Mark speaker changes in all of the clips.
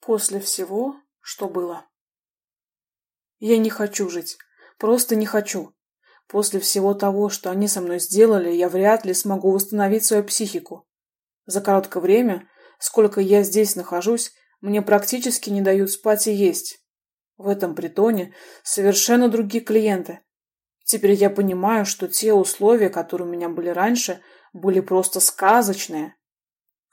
Speaker 1: После всего, что было. Я не хочу жить. Просто не хочу. После всего того, что они со мной сделали, я вряд ли смогу восстановить свою психику. За короткое время, сколько я здесь нахожусь, мне практически не дают спать и есть. В этом притоне совершенно другие клиенты. Теперь я понимаю, что те условия, которые у меня были раньше, были просто сказочные.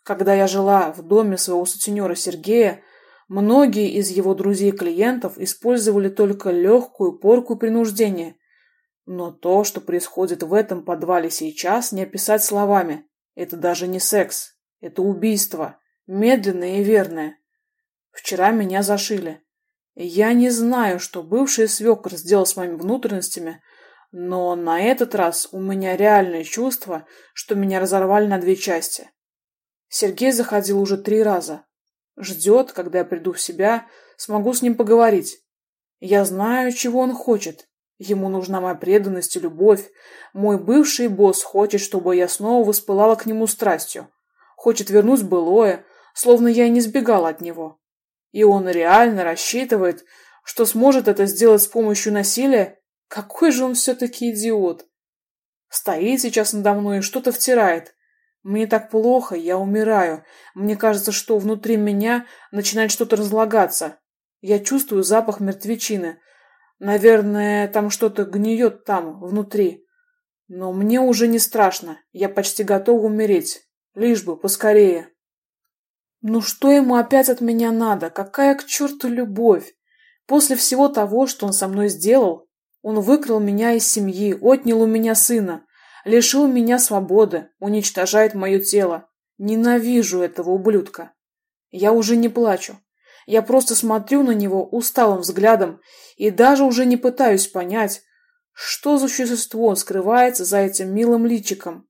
Speaker 1: Когда я жила в доме своего сутенера Сергея, многие из его друзей-клиентов использовали только легкую порку и принуждение – но то, что происходит в этом подвале сейчас, не описать словами. Это даже не секс. Это убийство. Медленное и верное. Вчера меня зашили. Я не знаю, что бывший свекр сделал с моими внутренностями, но на этот раз у меня реальное чувство, что меня разорвали на две части. Сергей заходил уже три раза. Ждет, когда я приду в себя, смогу с ним поговорить. Я знаю, чего он хочет, Ему нужна моя преданность и любовь. Мой бывший босс хочет, чтобы я снова воспылала к нему страстью. Хочет вернуть былое, словно я не сбегала от него. И он реально рассчитывает, что сможет это сделать с помощью насилия? Какой же он все-таки идиот! Стоит сейчас надо мной и что-то втирает. Мне так плохо, я умираю. Мне кажется, что внутри меня начинает что-то разлагаться. Я чувствую запах мертвечины, Наверное, там что-то гниет там, внутри. Но мне уже не страшно. Я почти готова умереть. Лишь бы поскорее. Ну что ему опять от меня надо? Какая к черту любовь? После всего того, что он со мной сделал, он выкрал меня из семьи, отнял у меня сына, лишил меня свободы, уничтожает мое тело. Ненавижу этого ублюдка. Я уже не плачу. Я просто смотрю на него усталым взглядом и даже уже не пытаюсь понять, что за существо скрывается за этим милым личиком.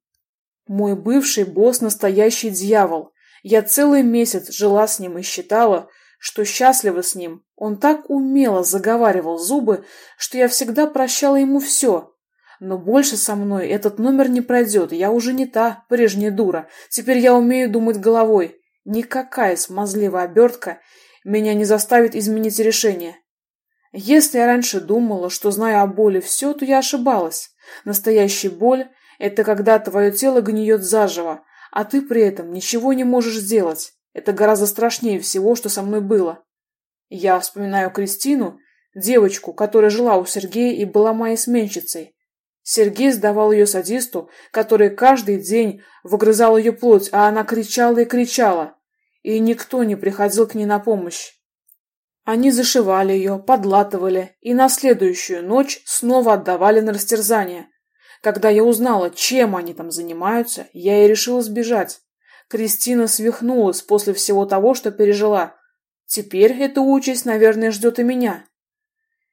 Speaker 1: Мой бывший босс настоящий дьявол. Я целый месяц жила с ним и считала, что счастлива с ним. Он так умело заговаривал зубы, что я всегда прощала ему все. Но больше со мной этот номер не пройдет, я уже не та прежняя дура. Теперь я умею думать головой. Никакая смазливая обертка меня не заставит изменить решение. Если я раньше думала, что знаю о боли все, то я ошибалась. Настоящая боль – это когда твое тело гниет заживо, а ты при этом ничего не можешь сделать. Это гораздо страшнее всего, что со мной было. Я вспоминаю Кристину, девочку, которая жила у Сергея и была моей сменщицей. Сергей сдавал ее садисту, который каждый день выгрызал ее плоть, а она кричала и кричала и никто не приходил к ней на помощь. Они зашивали ее, подлатывали и на следующую ночь снова отдавали на растерзание. Когда я узнала, чем они там занимаются, я и решила сбежать. Кристина свихнулась после всего того, что пережила. Теперь эта участь, наверное, ждет и меня.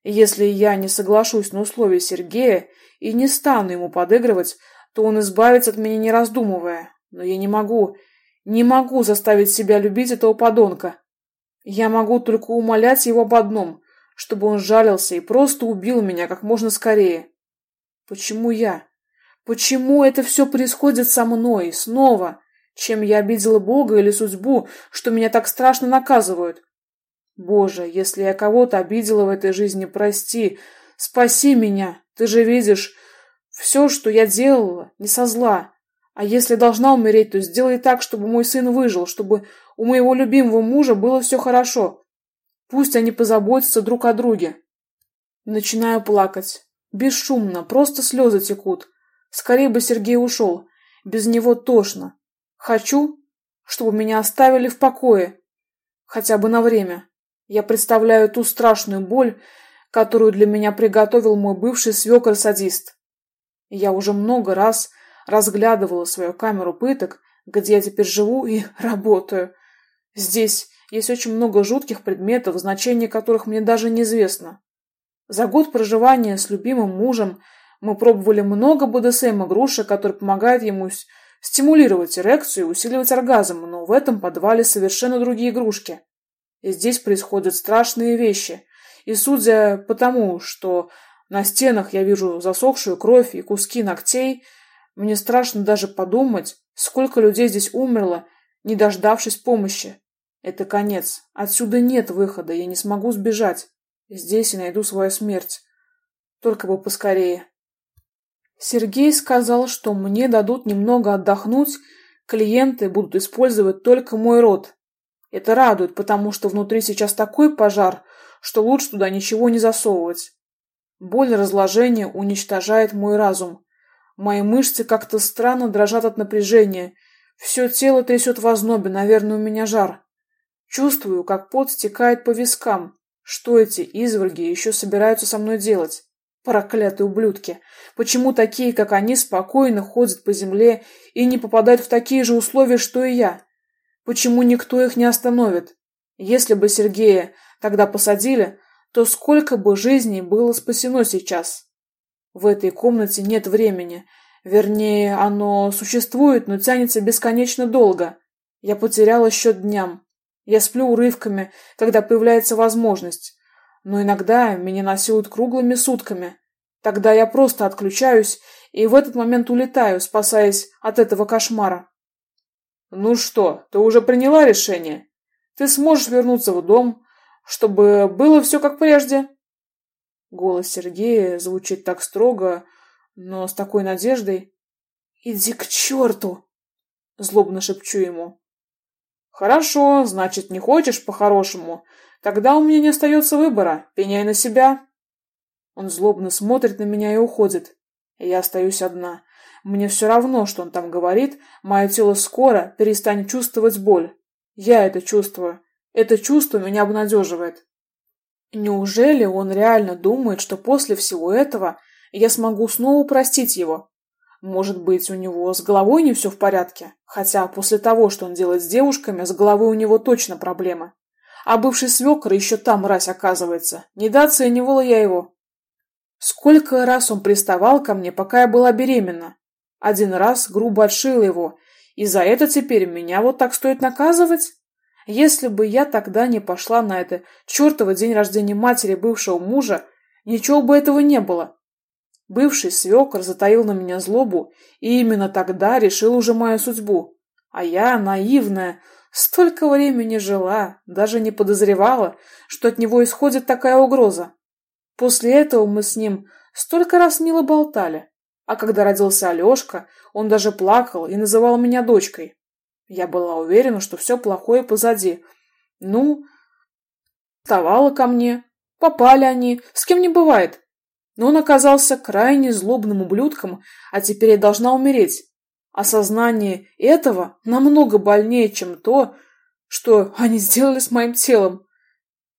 Speaker 1: Если я не соглашусь на условия Сергея и не стану ему подыгрывать, то он избавится от меня не раздумывая. Но я не могу, не могу заставить себя любить этого подонка. Я могу только умолять его об одном, чтобы он жалился и просто убил меня как можно скорее. Почему я? Почему это все происходит со мной снова? Чем я обидела Бога или судьбу, что меня так страшно наказывают? Боже, если я кого-то обидела в этой жизни, прости, спаси меня. Ты же видишь, все, что я делала, не со зла. А если должна умереть, то сделай так, чтобы мой сын выжил, чтобы у моего любимого мужа было все хорошо. Пусть они позаботятся друг о друге. Начинаю плакать. Бесшумно, просто слезы текут. Скорее бы Сергей ушел. Без него тошно. Хочу, чтобы меня оставили в покое. Хотя бы на время. Я представляю ту страшную боль, которую для меня приготовил мой бывший свекр-садист. Я уже много раз разглядывала свою камеру пыток, где я теперь живу и работаю. Здесь есть очень много жутких предметов, значение которых мне даже неизвестно. За год проживания с любимым мужем мы пробовали много БДСМ-игрушек, которые помогают ему стимулировать эрекцию и усиливать оргазм, но в этом подвале совершенно другие игрушки. И здесь происходят страшные вещи. И судя по тому, что на стенах я вижу засохшую кровь и куски ногтей, мне страшно даже подумать, сколько людей здесь умерло, не дождавшись помощи. Это конец. Отсюда нет выхода, я не смогу сбежать. Здесь я найду свою смерть. Только бы поскорее. Сергей сказал, что мне дадут немного отдохнуть, клиенты будут использовать только мой рот. Это радует, потому что внутри сейчас такой пожар, что лучше туда ничего не засовывать. Боль разложения уничтожает мой разум. Мои мышцы как-то странно дрожат от напряжения. Все тело трясет в ознобе, наверное, у меня жар. Чувствую, как пот стекает по вискам. Что эти изверги еще собираются со мной делать? Проклятые ублюдки! Почему такие, как они, спокойно ходят по земле и не попадают в такие же условия, что и я? Почему никто их не остановит? Если бы Сергея тогда посадили, то сколько бы жизней было спасено сейчас? В этой комнате нет времени. Вернее, оно существует, но тянется бесконечно долго. Я потеряла счет дням. Я сплю урывками, когда появляется возможность, но иногда меня насилуют круглыми сутками. Тогда я просто отключаюсь и в этот момент улетаю, спасаясь от этого кошмара. Ну что, ты уже приняла решение? Ты сможешь вернуться в дом, чтобы было все как прежде? Голос Сергея звучит так строго, но с такой надеждой. Иди к черту! Злобно шепчу ему. Хорошо, значит, не хочешь по-хорошему. Тогда у меня не остается выбора. Пеняй на себя. Он злобно смотрит на меня и уходит. я остаюсь одна. Мне все равно, что он там говорит, мое тело скоро перестанет чувствовать боль. Я это чувствую. Это чувство меня обнадеживает. Неужели он реально думает, что после всего этого я смогу снова простить его? Может быть, у него с головой не все в порядке? Хотя после того, что он делает с девушками, с головой у него точно проблемы. А бывший свекр еще там мразь оказывается. Недооценивала я его. Сколько раз он приставал ко мне, пока я была беременна. Один раз грубо отшила его. И за это теперь меня вот так стоит наказывать? Если бы я тогда не пошла на это чертово день рождения матери бывшего мужа, ничего бы этого не было. Бывший свекр затаил на меня злобу и именно тогда решил уже мою судьбу. А я, наивная, столько времени жила, даже не подозревала, что от него исходит такая угроза. После этого мы с ним столько раз мило болтали. А когда родился Алешка, он даже плакал и называл меня дочкой. Я была уверена, что все плохое позади. Ну, вставала ко мне, попали они, с кем не бывает. Но он оказался крайне злобным ублюдком, а теперь я должна умереть. Осознание этого намного больнее, чем то, что они сделали с моим телом.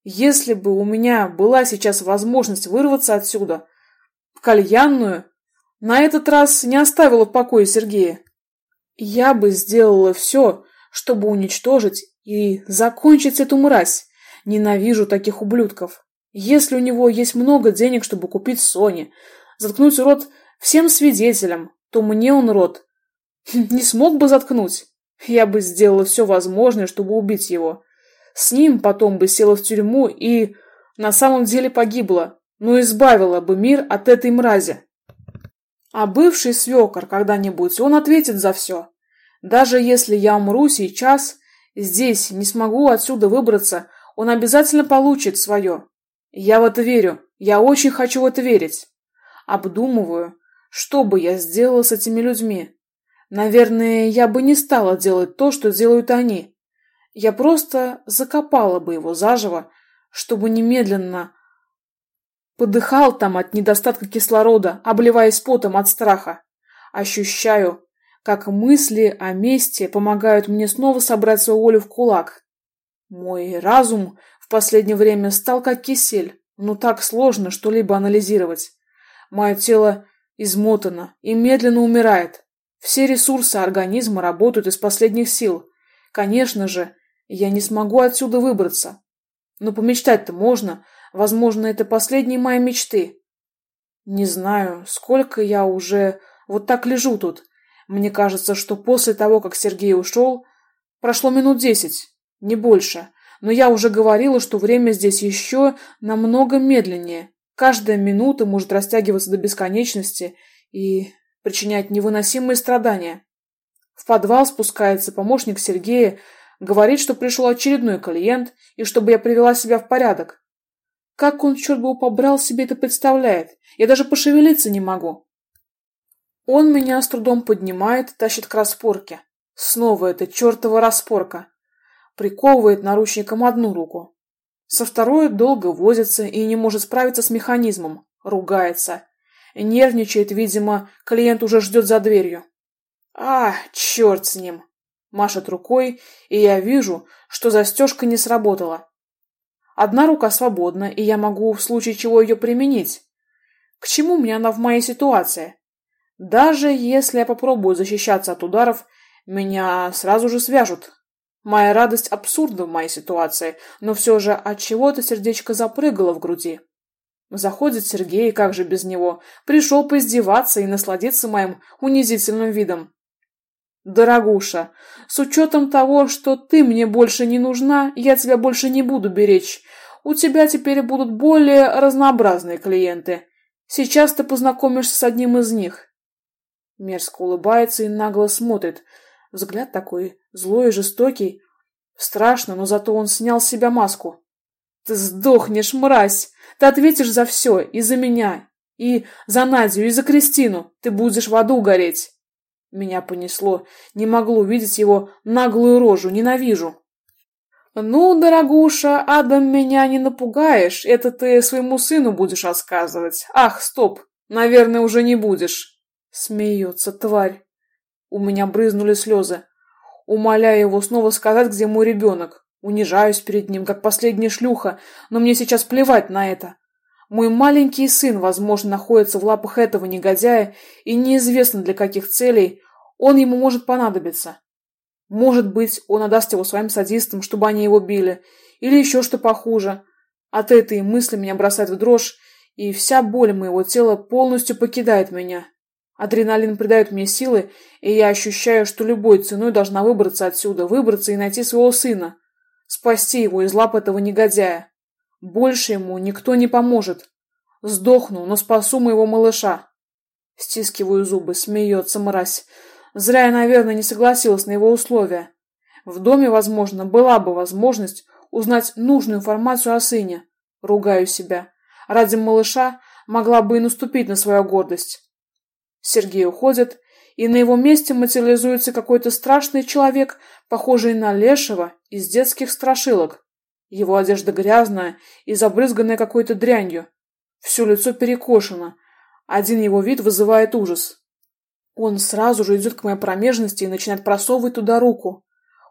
Speaker 1: Если бы у меня была сейчас возможность вырваться отсюда, в кальянную, на этот раз не оставила в покое Сергея. Я бы сделала все, чтобы уничтожить и закончить эту мразь. Ненавижу таких ублюдков. Если у него есть много денег, чтобы купить Соне, заткнуть рот всем свидетелям, то мне он рот не смог бы заткнуть. Я бы сделала все возможное, чтобы убить его. С ним потом бы села в тюрьму и на самом деле погибла, но избавила бы мир от этой мрази. А бывший свекор когда-нибудь, он ответит за все. Даже если я умру сейчас, здесь, не смогу отсюда выбраться, он обязательно получит свое. Я в это верю. Я очень хочу в это верить. Обдумываю, что бы я сделала с этими людьми. Наверное, я бы не стала делать то, что делают они. Я просто закопала бы его заживо, чтобы немедленно подыхал там от недостатка кислорода, обливаясь потом от страха. Ощущаю, как мысли о мести помогают мне снова собрать свою волю в кулак. Мой разум в последнее время стал как кисель, но так сложно что-либо анализировать. Мое тело измотано и медленно умирает. Все ресурсы организма работают из последних сил. Конечно же, я не смогу отсюда выбраться. Но помечтать-то можно. Возможно, это последние мои мечты. Не знаю, сколько я уже вот так лежу тут. Мне кажется, что после того, как Сергей ушел, прошло минут десять, не больше. Но я уже говорила, что время здесь еще намного медленнее. Каждая минута может растягиваться до бесконечности и причинять невыносимые страдания. В подвал спускается помощник Сергея, Говорит, что пришел очередной клиент, и чтобы я привела себя в порядок. Как он, черт бы его побрал, себе это представляет? Я даже пошевелиться не могу. Он меня с трудом поднимает, тащит к распорке. Снова эта чертова распорка. Приковывает наручником одну руку. Со второй долго возится и не может справиться с механизмом. Ругается. Нервничает, видимо, клиент уже ждет за дверью. А, черт с ним. Машет рукой, и я вижу, что застежка не сработала. Одна рука свободна, и я могу в случае чего ее применить. К чему мне она в моей ситуации? Даже если я попробую защищаться от ударов, меня сразу же свяжут. Моя радость абсурдна в моей ситуации, но все же от чего-то сердечко запрыгало в груди. Заходит Сергей, как же без него, пришел поиздеваться и насладиться моим унизительным видом. Дорогуша, с учетом того, что ты мне больше не нужна, я тебя больше не буду беречь. У тебя теперь будут более разнообразные клиенты. Сейчас ты познакомишься с одним из них. Мерзко улыбается и нагло смотрит. Взгляд такой злой и жестокий. Страшно, но зато он снял с себя маску. Ты сдохнешь, мразь! Ты ответишь за все, и за меня, и за Надю, и за Кристину. Ты будешь в аду гореть. Меня понесло. Не могло увидеть его наглую рожу. Ненавижу. Ну, дорогуша, Адам, меня не напугаешь. Это ты своему сыну будешь рассказывать. Ах, стоп. Наверное, уже не будешь. Смеется тварь. У меня брызнули слезы. Умоляю его снова сказать, где мой ребенок. Унижаюсь перед ним, как последняя шлюха, но мне сейчас плевать на это. Мой маленький сын, возможно, находится в лапах этого негодяя, и неизвестно для каких целей он ему может понадобиться. Может быть, он отдаст его своим садистам, чтобы они его били, или еще что похуже. От этой мысли меня бросает в дрожь, и вся боль моего тела полностью покидает меня. Адреналин придает мне силы, и я ощущаю, что любой ценой должна выбраться отсюда, выбраться и найти своего сына, спасти его из лап этого негодяя. Больше ему никто не поможет. Сдохну, но спасу моего малыша. Стискиваю зубы, смеется мразь. Зря я, наверное, не согласилась на его условия. В доме, возможно, была бы возможность узнать нужную информацию о сыне. Ругаю себя. Ради малыша могла бы и наступить на свою гордость. Сергей уходит, и на его месте материализуется какой-то страшный человек, похожий на лешего из детских страшилок. Его одежда грязная и забрызганная какой-то дрянью. Все лицо перекошено. Один его вид вызывает ужас. Он сразу же идет к моей промежности и начинает просовывать туда руку.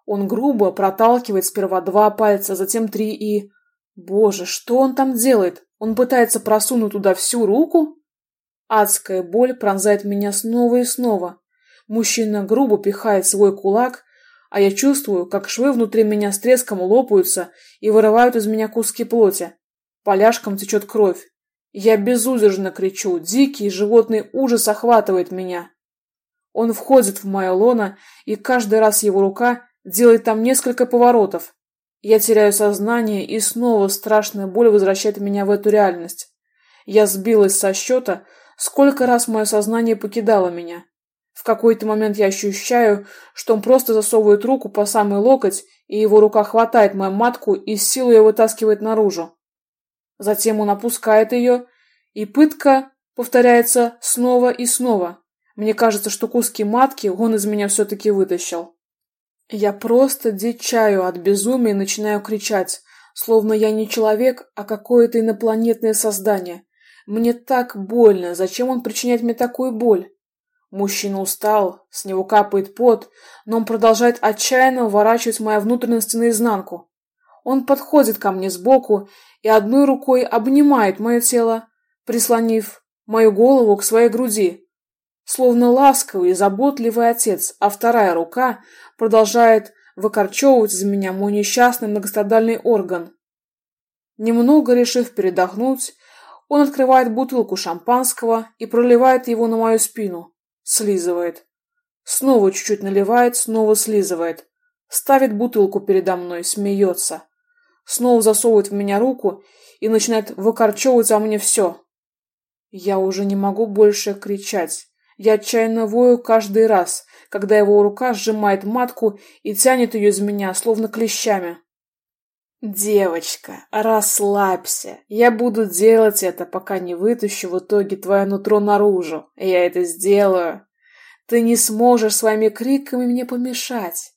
Speaker 1: Он грубо проталкивает сперва два пальца, затем три и... Боже, что он там делает? Он пытается просунуть туда всю руку? Адская боль пронзает меня снова и снова. Мужчина грубо пихает свой кулак, а я чувствую, как швы внутри меня с треском лопаются и вырывают из меня куски плоти. Поляшком течет кровь. Я безудержно кричу, дикий животный ужас охватывает меня. Он входит в мое лоно, и каждый раз его рука делает там несколько поворотов. Я теряю сознание, и снова страшная боль возвращает меня в эту реальность. Я сбилась со счета, Сколько раз мое сознание покидало меня. В какой-то момент я ощущаю, что он просто засовывает руку по самый локоть, и его рука хватает мою матку и с силой ее вытаскивает наружу. Затем он опускает ее, и пытка повторяется снова и снова. Мне кажется, что куски матки он из меня все-таки вытащил. Я просто дичаю от безумия и начинаю кричать, словно я не человек, а какое-то инопланетное создание. Мне так больно. Зачем он причиняет мне такую боль? Мужчина устал, с него капает пот, но он продолжает отчаянно уворачивать мои внутренности наизнанку. Он подходит ко мне сбоку и одной рукой обнимает мое тело, прислонив мою голову к своей груди, словно ласковый и заботливый отец, а вторая рука продолжает выкорчевывать из меня мой несчастный многострадальный орган. Немного решив передохнуть, он открывает бутылку шампанского и проливает его на мою спину. Слизывает. Снова чуть-чуть наливает, снова слизывает. Ставит бутылку передо мной, смеется. Снова засовывает в меня руку и начинает выкорчевывать во мне все. Я уже не могу больше кричать. Я отчаянно вою каждый раз, когда его рука сжимает матку и тянет ее из меня, словно клещами. Девочка, расслабься. Я буду делать это, пока не вытащу в итоге твое нутро наружу. Я это сделаю. Ты не сможешь своими криками мне помешать.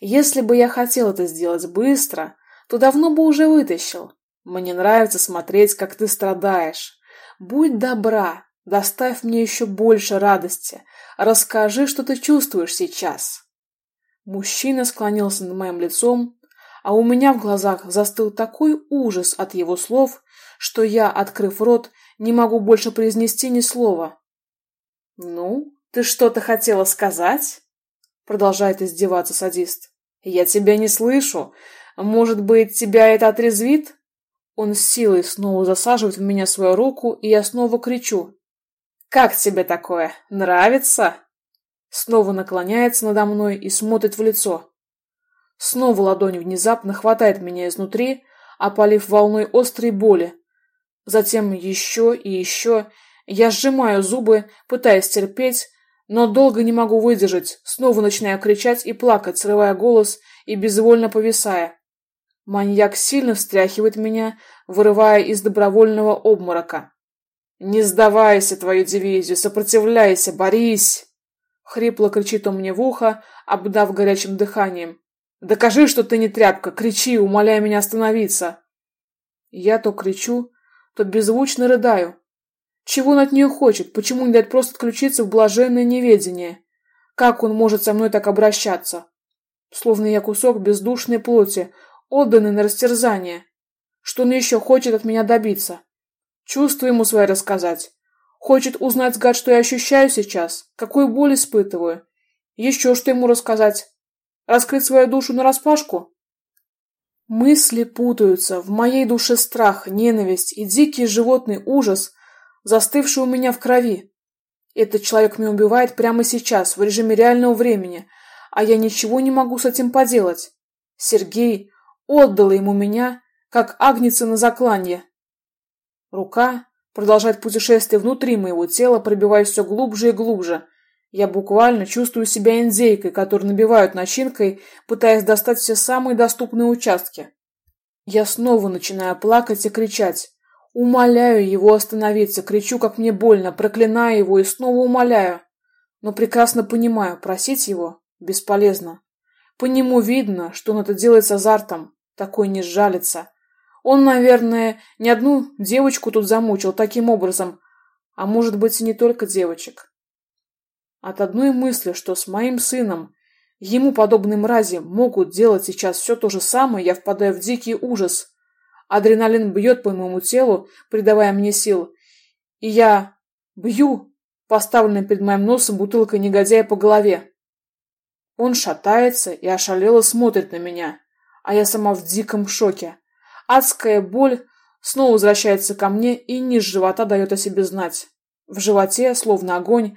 Speaker 1: Если бы я хотел это сделать быстро, то давно бы уже вытащил. Мне нравится смотреть, как ты страдаешь. Будь добра, доставь мне еще больше радости. Расскажи, что ты чувствуешь сейчас. Мужчина склонился над моим лицом, а у меня в глазах застыл такой ужас от его слов, что я, открыв рот, не могу больше произнести ни слова. Ну, ты что-то хотела сказать? продолжает издеваться садист. Я тебя не слышу. Может быть, тебя это отрезвит? Он с силой снова засаживает в меня свою руку, и я снова кричу. «Как тебе такое? Нравится?» Снова наклоняется надо мной и смотрит в лицо. Снова ладонь внезапно хватает меня изнутри, опалив волной острой боли. Затем еще и еще. Я сжимаю зубы, пытаясь терпеть, но долго не могу выдержать, снова начинаю кричать и плакать, срывая голос и безвольно повисая. Маньяк сильно встряхивает меня, вырывая из добровольного обморока. «Не сдавайся, твою дивизию, сопротивляйся, борись!» Хрипло кричит он мне в ухо, обдав горячим дыханием. «Докажи, что ты не тряпка! Кричи, умоляя меня остановиться!» Я то кричу, то беззвучно рыдаю. Чего он от нее хочет? Почему не дать просто отключиться в блаженное неведение? Как он может со мной так обращаться? Словно я кусок бездушной плоти, отданный на растерзание. Что он еще хочет от меня добиться? Чувства ему свои рассказать. Хочет узнать, гад, что я ощущаю сейчас, какую боль испытываю. Еще что ему рассказать? Раскрыть свою душу нараспашку? Мысли путаются, в моей душе страх, ненависть и дикий животный ужас, застывший у меня в крови. Этот человек меня убивает прямо сейчас, в режиме реального времени, а я ничего не могу с этим поделать. Сергей отдал ему меня, как агнеца на закланье. Рука продолжает путешествие внутри моего тела, пробиваясь все глубже и глубже. Я буквально чувствую себя индейкой, которую набивают начинкой, пытаясь достать все самые доступные участки. Я снова начинаю плакать и кричать. Умоляю его остановиться, кричу, как мне больно, проклинаю его и снова умоляю. Но прекрасно понимаю, просить его Бесполезно. По нему видно, что он это делает с азартом. Такой не сжалится. Он, наверное, не одну девочку тут замучил таким образом, а может быть и не только девочек. От одной мысли, что с моим сыном ему подобные мрази могут делать сейчас все то же самое, я впадаю в дикий ужас. Адреналин бьет по моему телу, придавая мне сил. И я бью поставленной перед моим носом бутылкой негодяя по голове. Он шатается и ошалело смотрит на меня, а я сама в диком шоке. Адская боль снова возвращается ко мне и низ живота дает о себе знать. В животе словно огонь,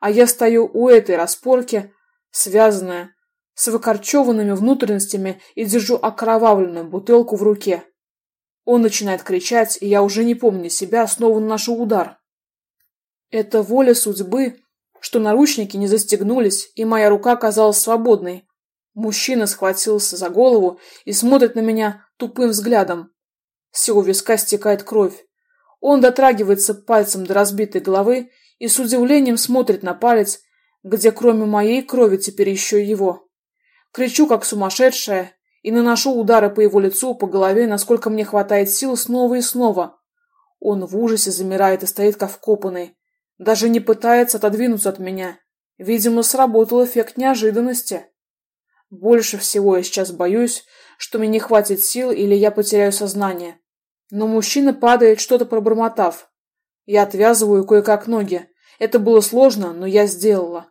Speaker 1: а я стою у этой распорки, связанная, с выкорчеванными внутренностями и держу окровавленную бутылку в руке. Он начинает кричать, и я уже не помню себя, снова наношу удар. Это воля судьбы что наручники не застегнулись, и моя рука оказалась свободной. Мужчина схватился за голову и смотрит на меня тупым взглядом. С его виска стекает кровь. Он дотрагивается пальцем до разбитой головы и с удивлением смотрит на палец, где кроме моей крови теперь еще и его. Кричу, как сумасшедшая, и наношу удары по его лицу, по голове, насколько мне хватает сил снова и снова. Он в ужасе замирает и стоит как вкопанный. Даже не пытается отодвинуться от меня. Видимо, сработал эффект неожиданности. Больше всего я сейчас боюсь, что мне не хватит сил или я потеряю сознание. Но мужчина падает, что-то пробормотав. Я отвязываю кое-как ноги. Это было сложно, но я сделала.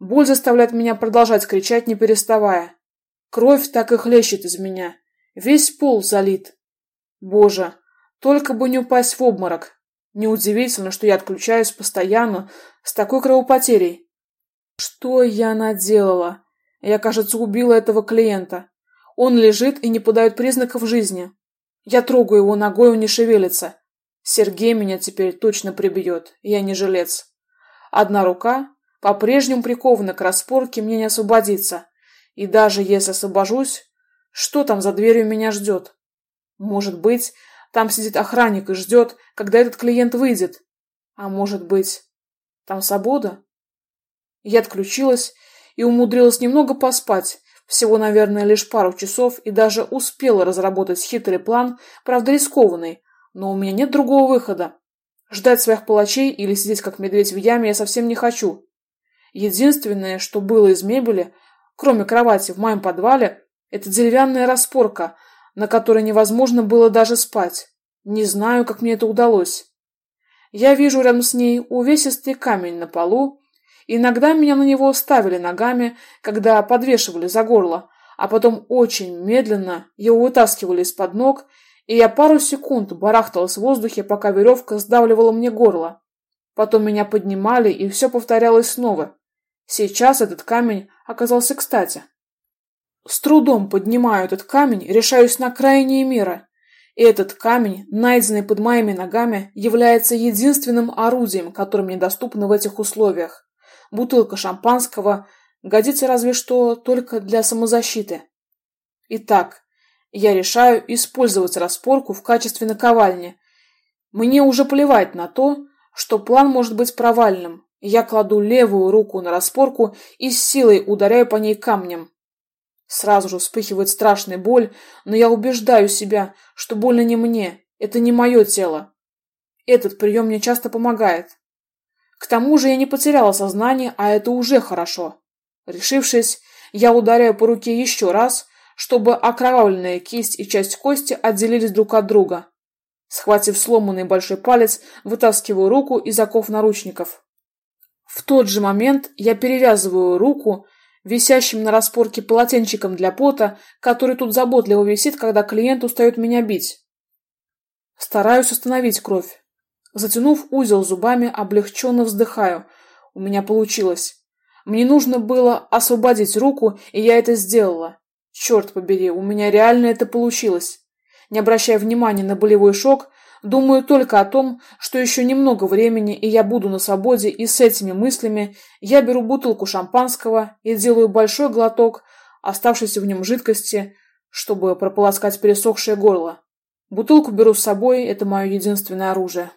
Speaker 1: Боль заставляет меня продолжать кричать, не переставая. Кровь так и хлещет из меня. Весь пол залит. Боже, только бы не упасть в обморок. Неудивительно, что я отключаюсь постоянно с такой кровопотерей. Что я наделала? Я, кажется, убила этого клиента. Он лежит и не подает признаков жизни. Я трогаю его ногой, он не шевелится. Сергей меня теперь точно прибьет. Я не жилец. Одна рука по-прежнему прикована к распорке, мне не освободиться. И даже если освобожусь, что там за дверью меня ждет? Может быть, там сидит охранник и ждет, когда этот клиент выйдет. А может быть, там свобода? Я отключилась и умудрилась немного поспать, всего, наверное, лишь пару часов, и даже успела разработать хитрый план, правда рискованный, но у меня нет другого выхода. Ждать своих палачей или сидеть как медведь в яме я совсем не хочу. Единственное, что было из мебели, кроме кровати в моем подвале, это деревянная распорка, на которой невозможно было даже спать. Не знаю, как мне это удалось. Я вижу рядом с ней увесистый камень на полу. Иногда меня на него ставили ногами, когда подвешивали за горло, а потом очень медленно его вытаскивали из-под ног, и я пару секунд барахталась в воздухе, пока веревка сдавливала мне горло. Потом меня поднимали, и все повторялось снова. Сейчас этот камень оказался кстати. С трудом поднимаю этот камень, решаюсь на крайние меры. И этот камень, найденный под моими ногами, является единственным орудием, которое мне доступно в этих условиях. Бутылка шампанского годится разве что только для самозащиты. Итак, я решаю использовать распорку в качестве наковальни. Мне уже плевать на то, что план может быть провальным. Я кладу левую руку на распорку и с силой ударяю по ней камнем. Сразу же вспыхивает страшная боль, но я убеждаю себя, что больно не мне, это не мое тело. Этот прием мне часто помогает. К тому же я не потеряла сознание, а это уже хорошо. Решившись, я ударяю по руке еще раз, чтобы окровавленная кисть и часть кости отделились друг от друга. Схватив сломанный большой палец, вытаскиваю руку из оков наручников. В тот же момент я перевязываю руку висящим на распорке полотенчиком для пота, который тут заботливо висит, когда клиент устает меня бить. Стараюсь остановить кровь. Затянув узел зубами, облегченно вздыхаю. У меня получилось. Мне нужно было освободить руку, и я это сделала. Черт побери, у меня реально это получилось. Не обращая внимания на болевой шок, Думаю только о том, что еще немного времени, и я буду на свободе, и с этими мыслями я беру бутылку шампанского и делаю большой глоток оставшейся в нем жидкости, чтобы прополоскать пересохшее горло. Бутылку беру с собой, это мое единственное оружие.